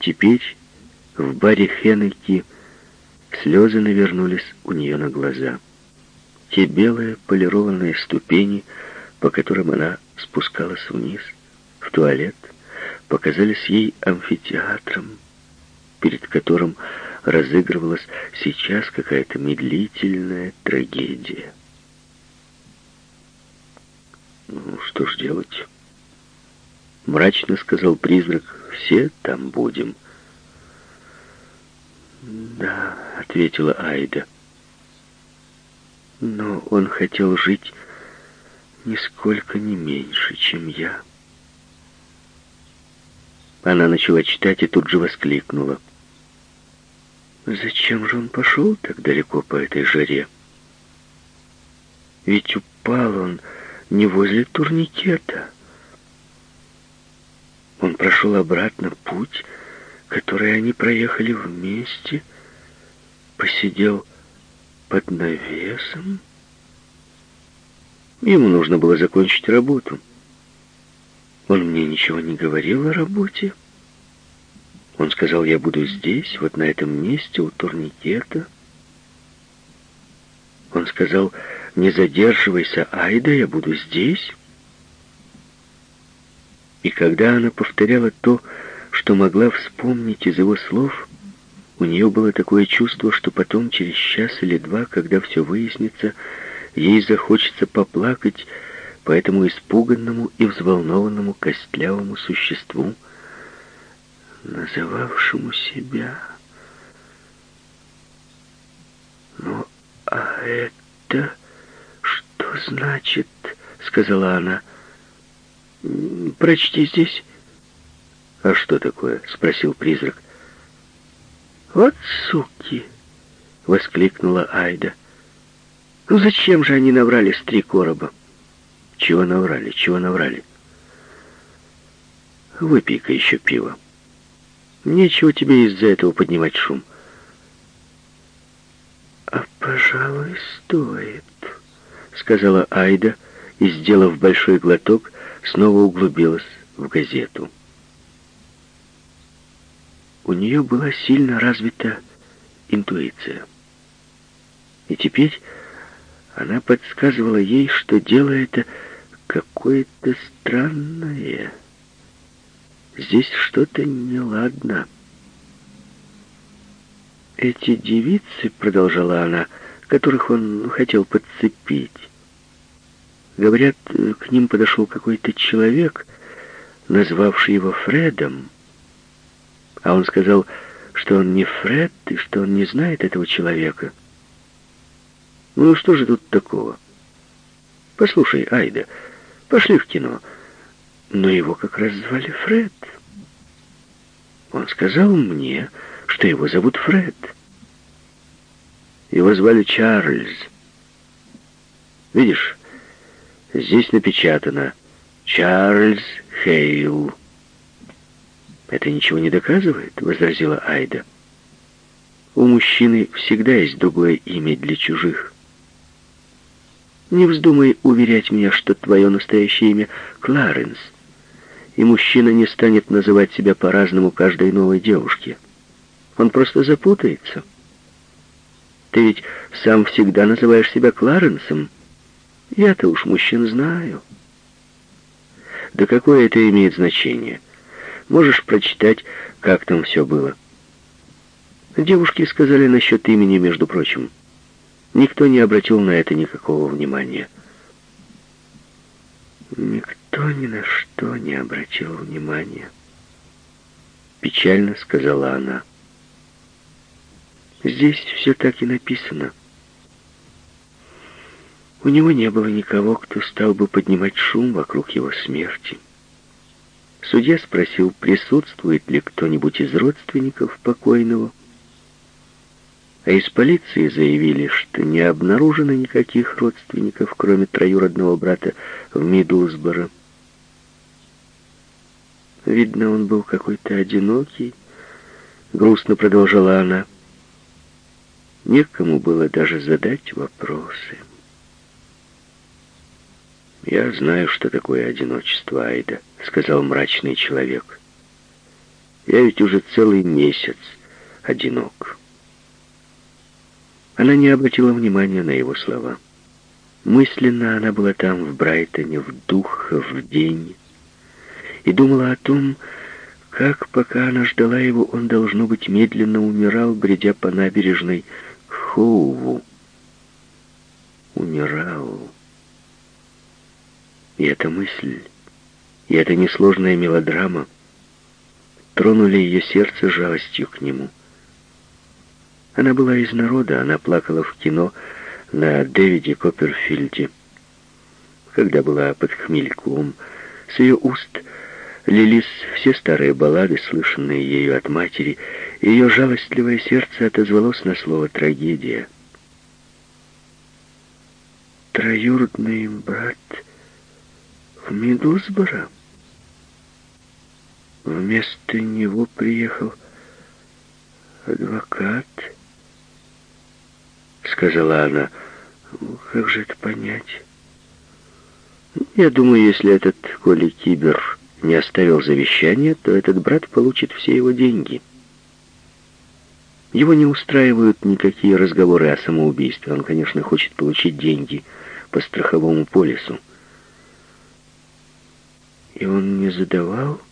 Теперь в баре Хеннеки слезы навернулись у нее на глаза. Те белые полированные ступени, по которым она спускалась вниз, в туалет, показались ей амфитеатром, перед которым разыгрывалась сейчас какая-то медлительная трагедия. «Ну, что ж делать?» Мрачно сказал призрак, «Все там будем». «Да», — ответила Айда. «Но он хотел жить нисколько не меньше, чем я». Она начала читать и тут же воскликнула. Зачем же он пошел так далеко по этой жаре? Ведь упал он не возле турникета. Он прошел обратно путь, который они проехали вместе, посидел под навесом. Ему нужно было закончить работу. Он мне ничего не говорил о работе. Он сказал, я буду здесь, вот на этом месте, у турникета. Он сказал, не задерживайся, Айда, я буду здесь. И когда она повторяла то, что могла вспомнить из его слов, у нее было такое чувство, что потом, через час или два, когда все выяснится, ей захочется поплакать по этому испуганному и взволнованному костлявому существу, называвшему себя. «Ну, а это что значит?» — сказала она. «Прочти здесь». «А что такое?» — спросил призрак. «Вот суки!» — воскликнула Айда. «Ну зачем же они наврали с три короба?» «Чего наврали? Чего наврали?» «Выпей-ка еще пиво». Нечего тебе из-за этого поднимать шум. А, пожалуй, стоит, сказала Айда и, сделав большой глоток, снова углубилась в газету. У нее была сильно развита интуиция. И теперь она подсказывала ей, что дело это какое-то странное. Здесь что-то неладно. Эти девицы, продолжала она, которых он хотел подцепить, говорят, к ним подошел какой-то человек, назвавший его Фредом, а он сказал, что он не Фред и что он не знает этого человека. Ну что же тут такого? Послушай, Айда, пошли в кино. Но его как раз звали Фред. Он сказал мне, что его зовут Фред. Его звали Чарльз. Видишь, здесь напечатано «Чарльз Хейл». «Это ничего не доказывает», — возразила Айда. «У мужчины всегда есть другое имя для чужих». «Не вздумай уверять меня, что твое настоящее имя Кларенс» и мужчина не станет называть себя по-разному каждой новой девушке. Он просто запутается. Ты ведь сам всегда называешь себя Кларенсом. Я-то уж мужчин знаю. Да какое это имеет значение? Можешь прочитать, как там все было. Девушки сказали насчет имени, между прочим. Никто не обратил на это никакого внимания. Никто ни на что не обратил внимания. Печально сказала она. Здесь все так и написано. У него не было никого, кто стал бы поднимать шум вокруг его смерти. Судья спросил, присутствует ли кто-нибудь из родственников покойного. А из полиции заявили, что не обнаружено никаких родственников, кроме троюродного брата в Мидлсборо. Видно, он был какой-то одинокий. Грустно продолжала она. Некому было даже задать вопросы. «Я знаю, что такое одиночество, Айда», — сказал мрачный человек. Я ведь уже целый месяц одинок. Она не обратила внимания на его слова. Мысленно она была там, в Брайтоне, в дух, в день, и думала о том, как, пока она ждала его, он, должно быть, медленно умирал, бредя по набережной к Хоуву. Умирал. И эта мысль, и эта несложная мелодрама тронули ее сердце жалостью к нему. Она была из народа, она плакала в кино на Дэвиде Копперфильде. Когда была под хмельком, с ее уст лились все старые баллады, слышанные ею от матери, и ее жалостливое сердце отозвалось на слово «трагедия». Троюродный брат в Мидлсборо. Вместо него приехал адвокат, сказала она. Как же это понять? Я думаю, если этот Коли Кибер не оставил завещание, то этот брат получит все его деньги. Его не устраивают никакие разговоры о самоубийстве. Он, конечно, хочет получить деньги по страховому полису. И он не задавал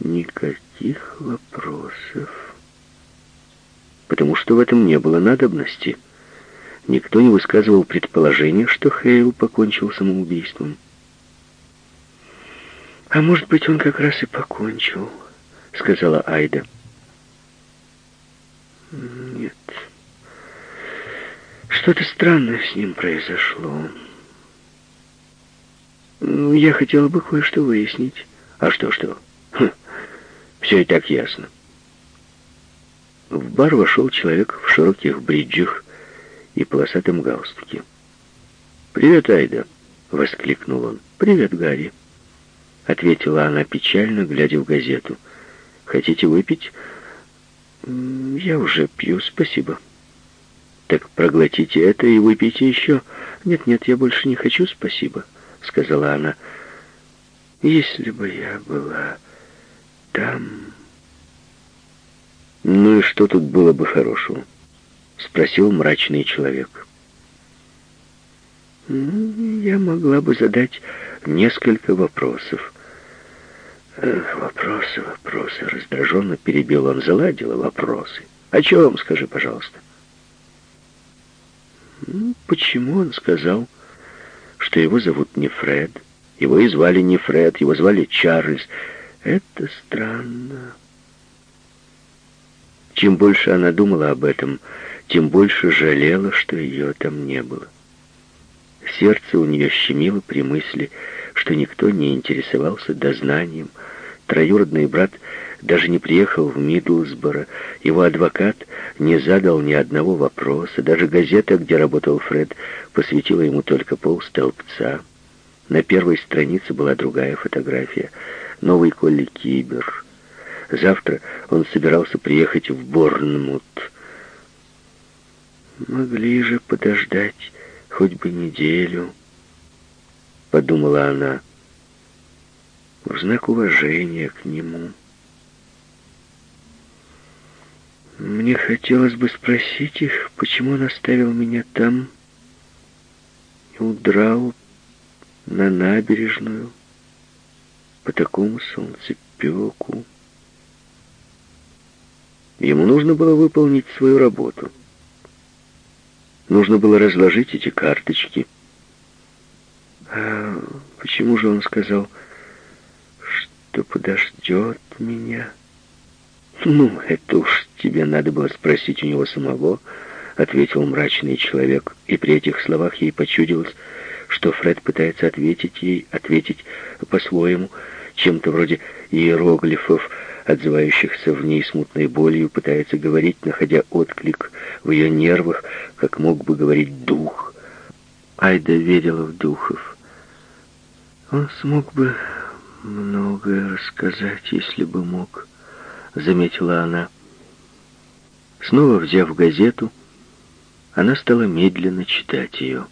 никаких вопросов. Потому что в этом не было надобности. Никто не высказывал предположения, что Хейл покончил самоубийством. «А может быть, он как раз и покончил», — сказала Айда. «Нет, что-то странное с ним произошло». Ну, я хотела бы кое-что выяснить. А что-что? Хм, все и так ясно. В бар вошел человек в широких бриджах и полосатом галстуке. «Привет, Айда!» — воскликнул он. «Привет, Гарри!» — ответила она печально, глядя в газету. «Хотите выпить?» «Я уже пью, спасибо». «Так проглотите это и выпейте еще». «Нет-нет, я больше не хочу, спасибо» сказала она. «Если бы я была там...» «Ну и что тут было бы хорошего?» — спросил мрачный человек. «Я могла бы задать несколько вопросов». Эх, вопросы, вопросы. Раздраженно перебил он, заладила вопросы. О чем, скажи, пожалуйста? Ну, почему он сказал, что его зовут не Фред. Его и звали не Фред, его звали Чарльз. Это странно. Чем больше она думала об этом, тем больше жалела, что ее там не было. Сердце у нее щемило при мысли, что никто не интересовался дознанием. Троюродный брат даже не приехал в Мидлсборо, его адвокат не задал ни одного вопроса, даже газета, где работал Фред, посвятила ему только полстолбца. На первой странице была другая фотография. Новый Колли Кибер. Завтра он собирался приехать в Борнмут. «Могли же подождать хоть бы неделю», — подумала она, — в знак уважения к нему. Мне хотелось бы спросить их, почему он оставил меня там и удрал на набережную по такому солнцепеку. Ему нужно было выполнить свою работу. Нужно было разложить эти карточки. А почему же он сказал, что подождет меня? «Ну, это уж тебе надо было спросить у него самого», — ответил мрачный человек, и при этих словах ей почудилось, что Фред пытается ответить ей, ответить по-своему, чем-то вроде иероглифов, отзывающихся в ней смутной болью, пытается говорить, находя отклик в ее нервах, как мог бы говорить дух. Айда верила в духов. Он смог бы многое рассказать, если бы мог заметила она. Снова взяв газету, она стала медленно читать ее.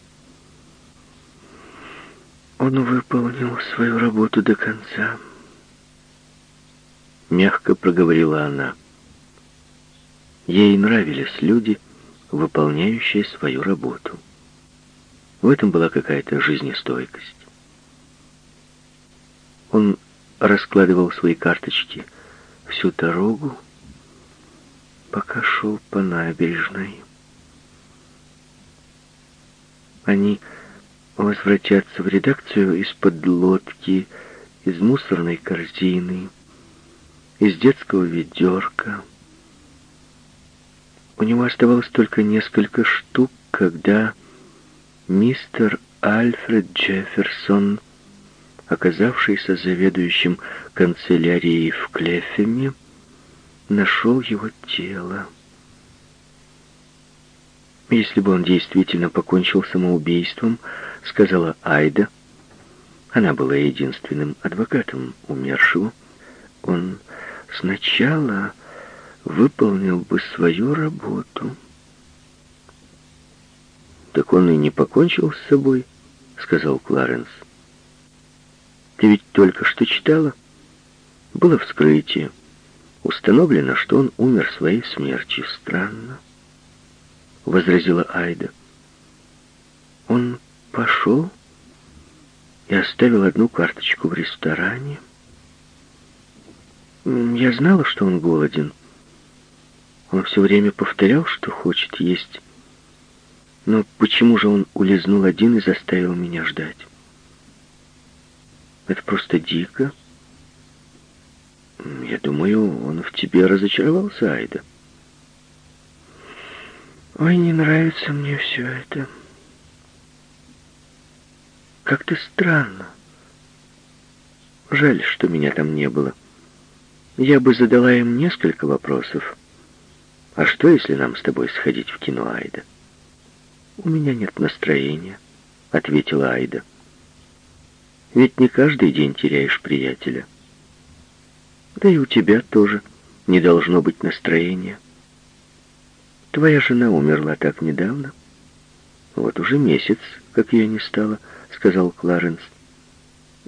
Он выполнил свою работу до конца. — мягко проговорила она. Ей нравились люди, выполняющие свою работу. В этом была какая-то жизнестойкость. Он раскладывал свои карточки всю дорогу, пока шел по набережной. Они возвратятся в редакцию из-под лодки, из мусорной корзины, из детского ведерка. У него оставалось только несколько штук, когда мистер Альфред Джефферсон, оказавшийся заведующим канцелярией в Клефеме, нашел его тело. Если бы он действительно покончил самоубийством, сказала Айда, она была единственным адвокатом умершего, он сначала выполнил бы свою работу. «Так он и не покончил с собой», — сказал Кларенс. «Ты ведь только что читала? Было вскрытие. Установлено, что он умер своей смертью. Странно», — возразила Айда. «Он пошел и оставил одну карточку в ресторане. Я знала, что он голоден». Он все время повторял, что хочет есть. Но почему же он улизнул один и заставил меня ждать? Это просто дико. Я думаю, он в тебе разочаровался, Айда. Ой, не нравится мне все это. Как-то странно. Жаль, что меня там не было. Я бы задала им несколько вопросов. «А что, если нам с тобой сходить в кино, Айда?» «У меня нет настроения», — ответила Айда. «Ведь не каждый день теряешь приятеля. Да и у тебя тоже не должно быть настроения. Твоя жена умерла так недавно. Вот уже месяц, как ее не стало», — сказал Кларенс.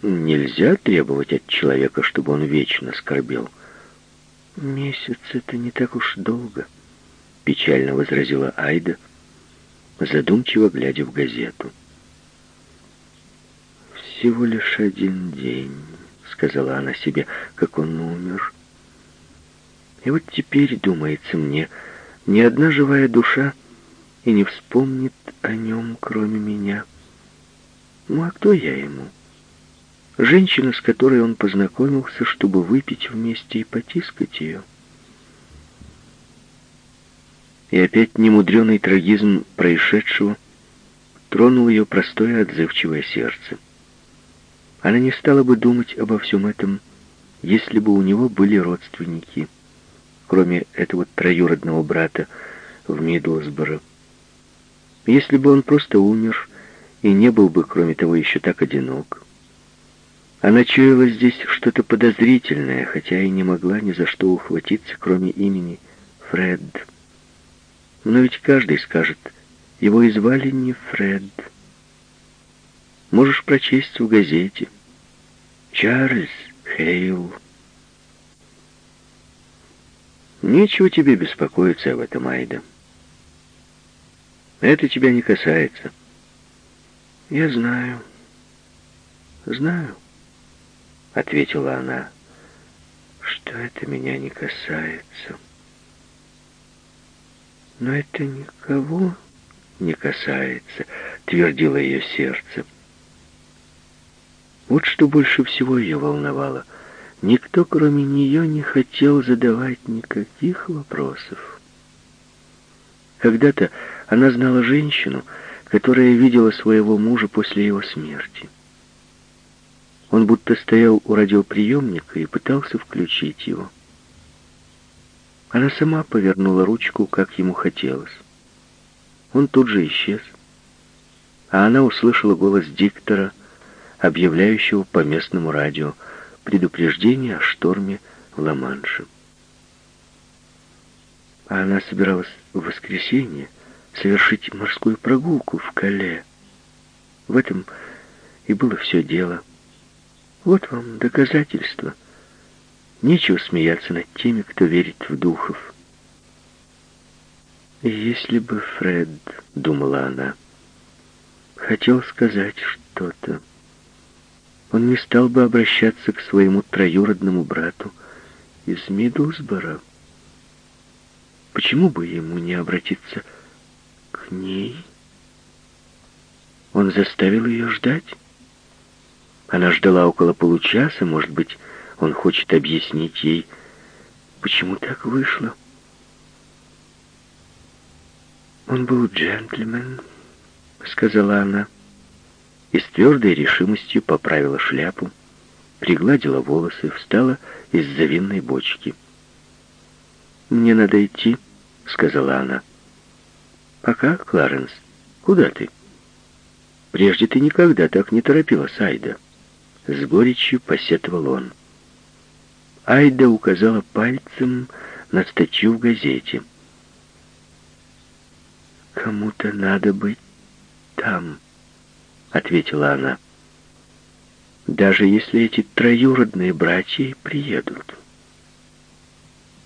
«Нельзя требовать от человека, чтобы он вечно скорбел». «Месяц — это не так уж долго», — печально возразила Айда, задумчиво глядя в газету. «Всего лишь один день», — сказала она себе, — «как он умер». И вот теперь, думается мне, ни одна живая душа и не вспомнит о нем, кроме меня. Ну а кто я ему? Женщина, с которой он познакомился, чтобы выпить вместе и потискать ее. И опять немудренный трагизм происшедшего тронул ее простое отзывчивое сердце. Она не стала бы думать обо всем этом, если бы у него были родственники, кроме этого троюродного брата в Мидлсборо. Если бы он просто умер и не был бы, кроме того, еще так одинок. Она чуяла здесь что-то подозрительное, хотя и не могла ни за что ухватиться, кроме имени Фред. Но ведь каждый скажет, его и звали не Фред. Можешь прочесть в газете. Чарльз Хейл. Нечего тебе беспокоиться об этом, Айда. Это тебя не касается. Я знаю. Знаю ответила она, что это меня не касается. Но это никого не касается, твердило ее сердце. Вот что больше всего ее волновало. Никто, кроме нее, не хотел задавать никаких вопросов. Когда-то она знала женщину, которая видела своего мужа после его смерти. Он будто стоял у радиоприемника и пытался включить его. Она сама повернула ручку, как ему хотелось. Он тут же исчез. А она услышала голос диктора, объявляющего по местному радио предупреждение о шторме в Ла-Манше. А она собиралась в воскресенье совершить морскую прогулку в Кале. В этом и было все дело. Вот вам доказательство. Нечего смеяться над теми, кто верит в духов. «Если бы Фред, — думала она, — хотел сказать что-то, он не стал бы обращаться к своему троюродному брату из Мидлсбора. Почему бы ему не обратиться к ней?» Он заставил ее ждать. Она ждала около получаса, может быть, он хочет объяснить ей, почему так вышло. «Он был джентльмен», — сказала она, и с твердой решимостью поправила шляпу, пригладила волосы, встала из-за винной бочки. «Мне надо идти», — сказала она. «Пока, Кларенс. Куда ты?» Прежде ты никогда так не торопилась, Айда. С горечью посетовал он. Айда указала пальцем на статью в газете. «Кому-то надо быть там», — ответила она. «Даже если эти троюродные братья приедут».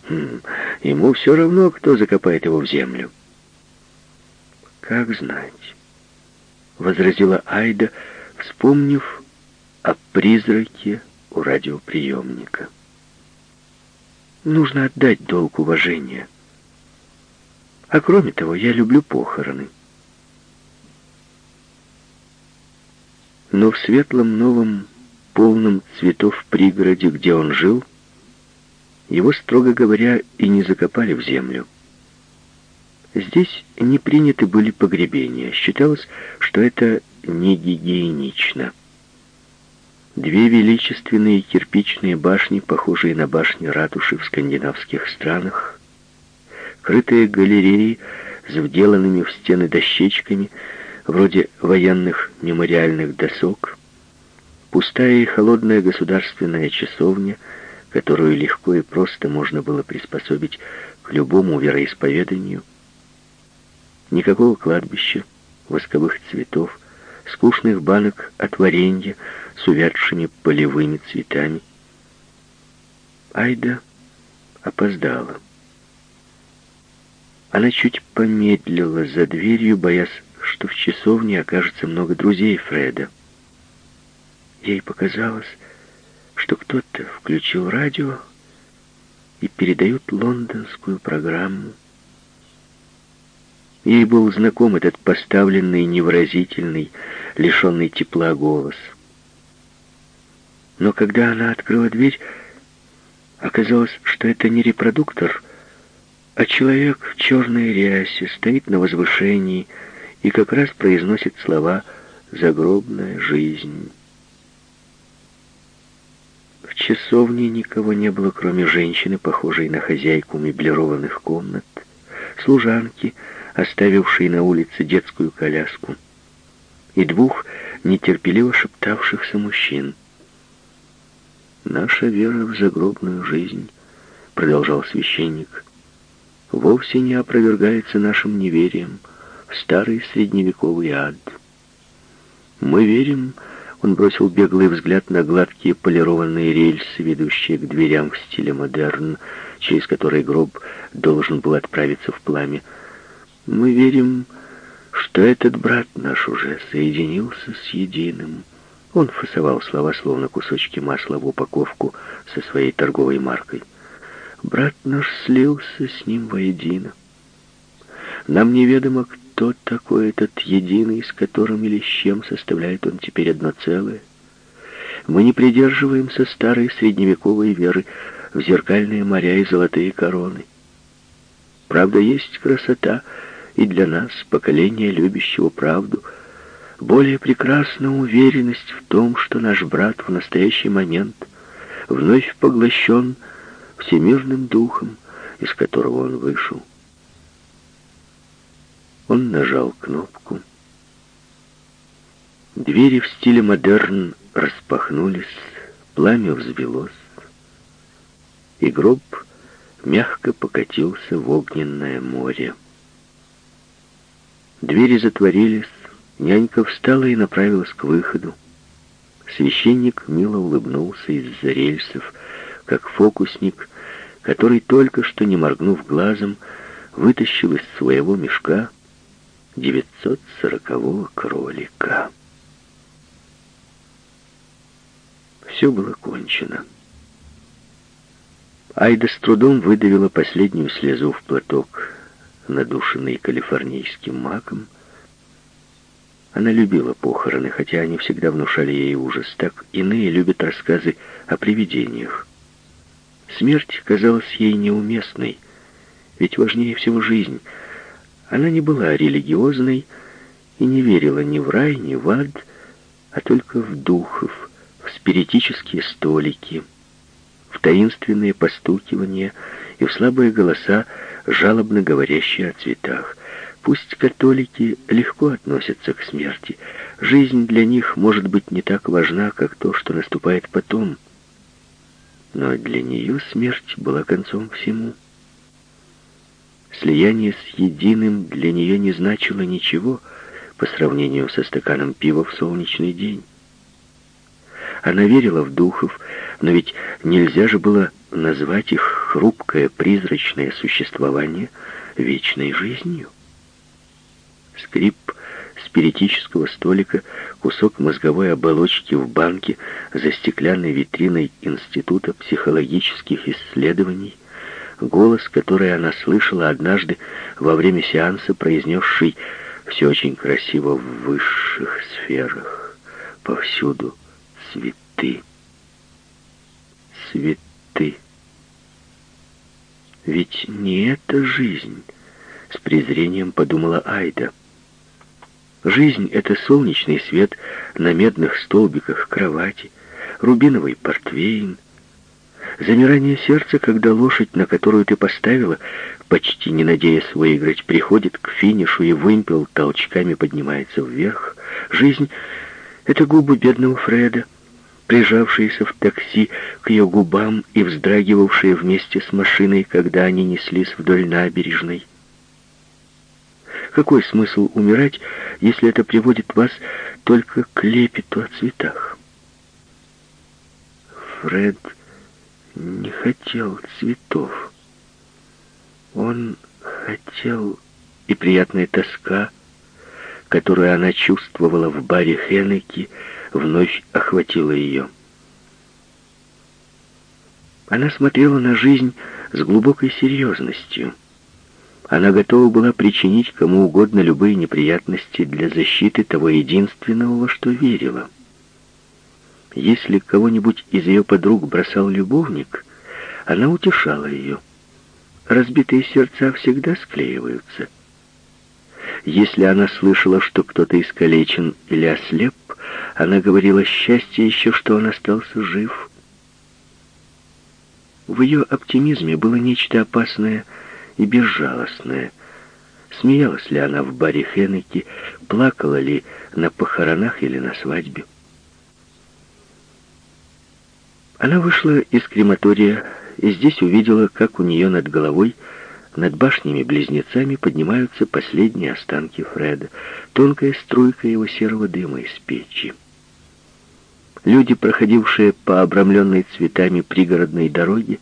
Хм, ему все равно, кто закопает его в землю. Как знать возразила Айда, вспомнив о призраке у радиоприемника. Нужно отдать долг уважения. А кроме того, я люблю похороны. Но в светлом новом, полном цветов пригороде, где он жил, его, строго говоря, и не закопали в землю. Здесь не приняты были погребения. Считалось, что это не гигиенично. Две величественные кирпичные башни, похожие на башни ратуши в скандинавских странах, крытые галереи с вделанными в стены дощечками, вроде военных мемориальных досок, пустая и холодная государственная часовня, которую легко и просто можно было приспособить к любому вероисповеданию, Никакого кладбища, восковых цветов, скучных банок от варенья с увядшими полевыми цветами. Айда опоздала. Она чуть помедлила за дверью, боясь, что в часовне окажется много друзей Фреда. Ей показалось, что кто-то включил радио и передает лондонскую программу Ей был знаком этот поставленный, невыразительный, лишенный тепла голос. Но когда она открыла дверь, оказалось, что это не репродуктор, а человек в черной рясе стоит на возвышении и как раз произносит слова «загробная жизнь». В часовне никого не было, кроме женщины, похожей на хозяйку меблированных комнат, служанки — оставивший на улице детскую коляску, и двух нетерпеливо шептавшихся мужчин. «Наша вера в загробную жизнь», — продолжал священник, — «вовсе не опровергается нашим неверием старый средневековый ад. Мы верим...» Он бросил беглый взгляд на гладкие полированные рельсы, ведущие к дверям в стиле модерн, через которые гроб должен был отправиться в пламя. Мы верим, что этот брат наш уже соединился с единым. Он фасовал слова, словно кусочки масла в упаковку со своей торговой маркой. Брат наш слился с ним воедино. Нам неведомо, кто такой этот единый, с которым или с чем составляет он теперь одно целое. Мы не придерживаемся старой средневековой веры в зеркальные моря и золотые короны. Правда, есть красота — и для нас, поколение любящего правду, более прекрасна уверенность в том, что наш брат в настоящий момент вновь поглощен всемирным духом, из которого он вышел. Он нажал кнопку. Двери в стиле модерн распахнулись, пламя взвелось, и гроб мягко покатился в огненное море. Двери затворились, нянька встала и направилась к выходу. Священник мило улыбнулся из-за рельсов. как фокусник, который только что, не моргнув глазом, вытащил из своего мешка 940-го кролика. Все было кончено. Айда с трудом выдавила последнюю слезу в платок, надушенный калифорнийским маком. Она любила похороны, хотя они всегда внушали ей ужас. Так иные любят рассказы о привидениях. Смерть казалась ей неуместной, ведь важнее всего жизнь. Она не была религиозной и не верила ни в рай, ни в ад, а только в духов, в спиритические столики, в таинственные постукивания и в слабые голоса, жалобно говорящие о цветах. Пусть католики легко относятся к смерти, жизнь для них может быть не так важна, как то, что наступает потом. Но для нее смерть была концом всему. Слияние с единым для нее не значило ничего по сравнению со стаканом пива в солнечный день. Она верила в духов, но ведь нельзя же было назвать их хрупкое призрачное существование вечной жизнью. Скрип спиритического столика, кусок мозговой оболочки в банке за стеклянной витриной Института психологических исследований, голос, который она слышала однажды во время сеанса, произнесший «все очень красиво в высших сферах, повсюду цветы, цветы». Ведь не это жизнь, с презрением подумала Айда. Жизнь — это солнечный свет на медных столбиках кровати, рубиновый портвейн, замирание сердца, когда лошадь, на которую ты поставила, почти не надеясь выиграть, приходит к финишу и вымпел толчками поднимается вверх. Жизнь — это губы бедного Фреда, прижавшиеся в такси к ее губам и вздрагивавшие вместе с машиной, когда они неслись вдоль набережной. Какой смысл умирать, если это приводит вас только к лепету о цветах? Фред не хотел цветов. Он хотел и приятная тоска, которую она чувствовала в баре Хеннеки, вновь охватила ее. Она смотрела на жизнь с глубокой серьезностью. Она готова была причинить кому угодно любые неприятности для защиты того единственного, во что верила. Если кого-нибудь из ее подруг бросал любовник, она утешала ее. Разбитые сердца всегда склеиваются. Если она слышала, что кто-то искалечен или ослеп, она говорила счастье еще, что он остался жив. В ее оптимизме было нечто опасное и безжалостное. Смеялась ли она в баре Хеннеки, плакала ли на похоронах или на свадьбе. Она вышла из крематория и здесь увидела, как у нее над головой над башнями-близнецами поднимаются последние останки Фреда, тонкая струйка его серого дыма из печи. Люди, проходившие по обрамленной цветами пригородной дороге,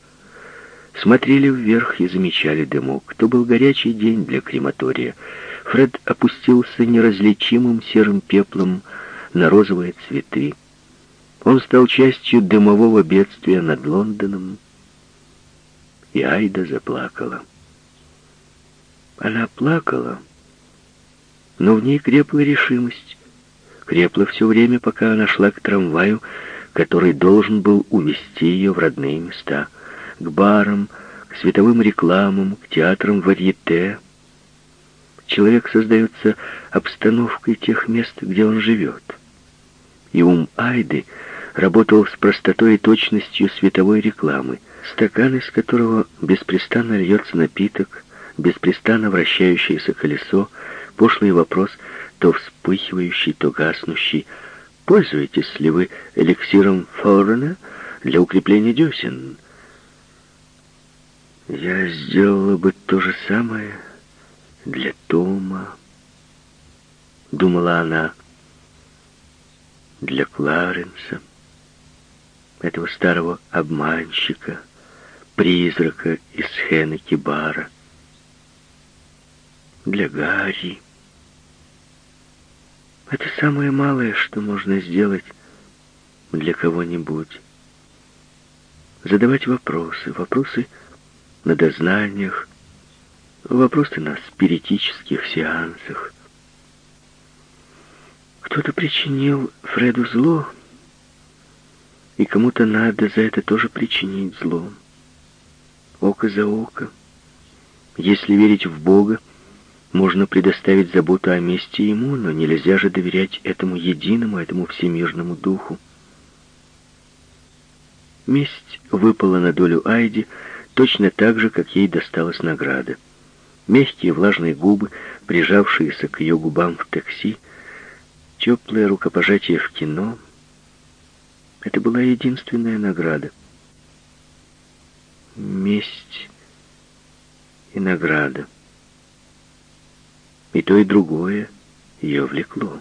смотрели вверх и замечали дымок. То был горячий день для крематория. Фред опустился неразличимым серым пеплом на розовые цветы. Он стал частью дымового бедствия над Лондоном, и Айда заплакала. Она плакала, но в ней крепла решимость. Крепла все время, пока она шла к трамваю, который должен был увести ее в родные места, к барам, к световым рекламам, к театрам варьете. Человек создается обстановкой тех мест, где он живет. И ум Айды работал с простотой и точностью световой рекламы, стакан из которого беспрестанно льется напиток, беспрестанно вращающееся колесо, пошлый вопрос, то вспыхивающий, то гаснущий. Пользуетесь ли вы эликсиром Форена для укрепления десен? Я сделала бы то же самое для Тома, думала она, для Кларенса. Этого старого обманщика, призрака из Хенеки Бара. Для Гарри. Это самое малое, что можно сделать для кого-нибудь. Задавать вопросы, вопросы на дознаниях, вопросы на спиритических сеансах. Кто-то причинил Фреду зло, и кому-то надо за это тоже причинить зло. Око за око. Если верить в Бога, можно предоставить заботу о месте ему, но нельзя же доверять этому единому, этому всемирному духу. Месть выпала на долю Айди точно так же, как ей досталась награда. Мягкие влажные губы, прижавшиеся к ее губам в такси, теплое рукопожатие в кино — это была единственная награда. Месть и награда. И то, и другое ее влекло.